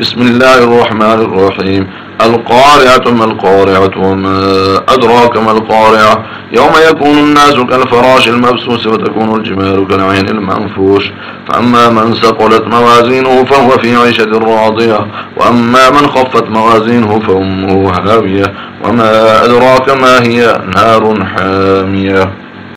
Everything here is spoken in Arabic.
بسم الله الرحمن الرحيم. القارعة ما القارعة وما أدراك ما القارعة. يوم يكون الناس كالفراش المبسوس وتكون الجمال كالعين المنفوش. فأما من ثقلت موازينه فهو في عيشة راضية. وأما من خفت موازينه فأمه هاوية. وما أدراك ما هي نار حامية.